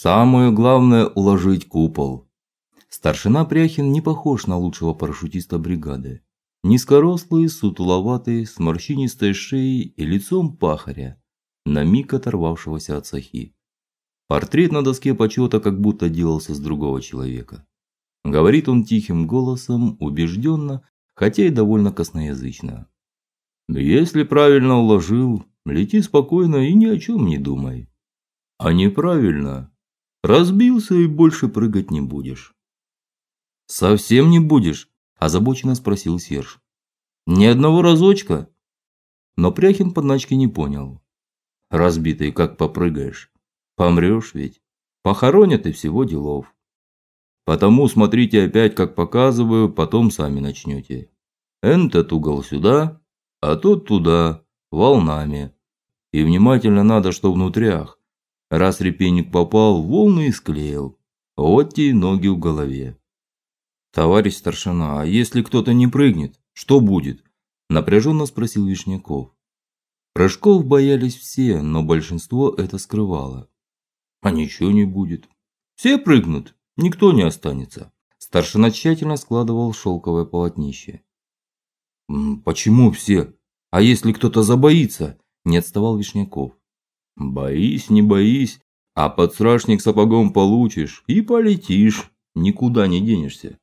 Самое главное уложить купол. Старшина Пряхин не похож на лучшего парашютиста бригады. Низкорослый, сутуловатый, с морщинистой шеей и лицом пахаря, на миг оторвавшегося от сахи. Портрет на доске почета как будто делался с другого человека. Говорит он тихим голосом, убежденно, хотя и довольно косноязычно. Если правильно уложил, лети спокойно и ни о чем не думай. А неправильно, разбился и больше прыгать не будешь. Совсем не будешь, озабоченно спросил Серж. Ни одного разочка? Но Пряхин подначки не понял. Разбитый как попрыгаешь? Помрешь ведь. Похоронят и всего делов. Потому смотрите опять, как показываю, потом сами начнете. Этот угол сюда, а тот туда, волнами. И внимательно надо, что внутрях. Раз репейник попал, волны и склеил. Вот те ноги в голове. Товарищ старшина, а если кто-то не прыгнет, что будет? напряженно спросил Вишняков. Прыжков боялись все, но большинство это скрывало. А ничего не будет. Все прыгнут, никто не останется. Старшина тщательно складывал шелковое полотнище. Почему все? А если кто-то забоится? Не отставал Вишняков. Боись, не боись, а подсрачник сапогом получишь и полетишь, никуда не денешься.